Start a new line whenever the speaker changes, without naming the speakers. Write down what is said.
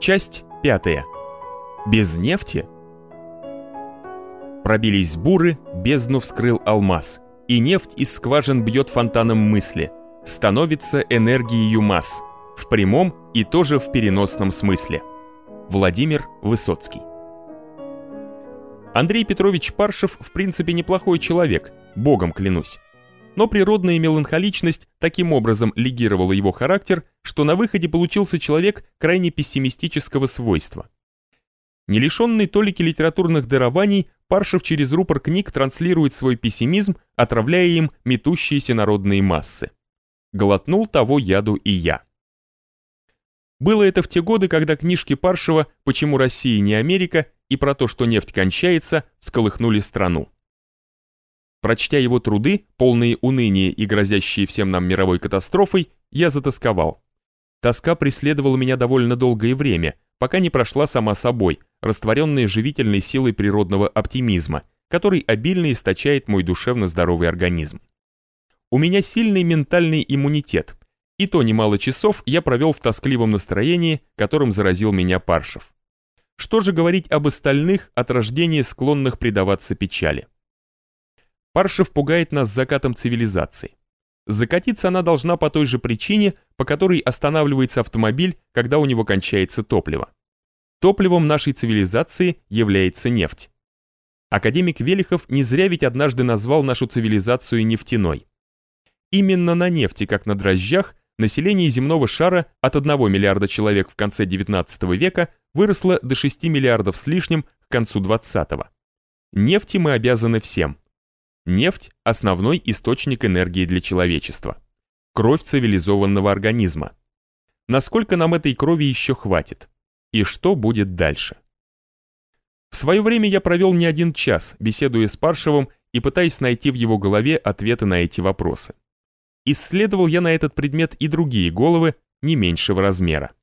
Часть пятая. Без нефти? Пробились буры, бездну вскрыл алмаз, и нефть из скважин бьет фонтаном мысли, становится энергией масс, в прямом и тоже в переносном смысле. Владимир Высоцкий. Андрей Петрович Паршев в принципе неплохой человек, богом клянусь. Но природная меланхоличность таким образом легировала его характер, что на выходе получился человек крайне пессимистического свойства. Не лишенный толики литературных дарований, Паршев через рупор книг транслирует свой пессимизм, отравляя им метущиеся народные массы. Глотнул того яду и я. Было это в те годы, когда книжки Паршева «Почему Россия не Америка» и про то, что нефть кончается, всколыхнули страну. Прочтя его труды, полные уныния и грозящие всем нам мировой катастрофой, я затасковал. Тоска преследовала меня довольно долгое время, пока не прошла сама собой, растворенная живительной силой природного оптимизма, который обильно источает мой душевно здоровый организм. У меня сильный ментальный иммунитет, и то немало часов я провел в тоскливом настроении, которым заразил меня Паршев. Что же говорить об остальных от рождения склонных предаваться печали? Паршев пугает нас закатом цивилизации. Закатиться она должна по той же причине, по которой останавливается автомобиль, когда у него кончается топливо. Топливом нашей цивилизации является нефть. Академик Велихов не зря ведь однажды назвал нашу цивилизацию нефтяной. Именно на нефти, как на дрожжах, население земного шара от 1 миллиарда человек в конце 19 века выросло до 6 миллиардов с лишним к концу 20 -го. Нефти мы обязаны всем. Нефть – основной источник энергии для человечества. Кровь цивилизованного организма. Насколько нам этой крови еще хватит? И что будет дальше? В свое время я провел не один час, беседуя с Паршевым и пытаясь найти в его голове ответы на эти вопросы. Исследовал я на этот предмет и другие головы не меньшего размера.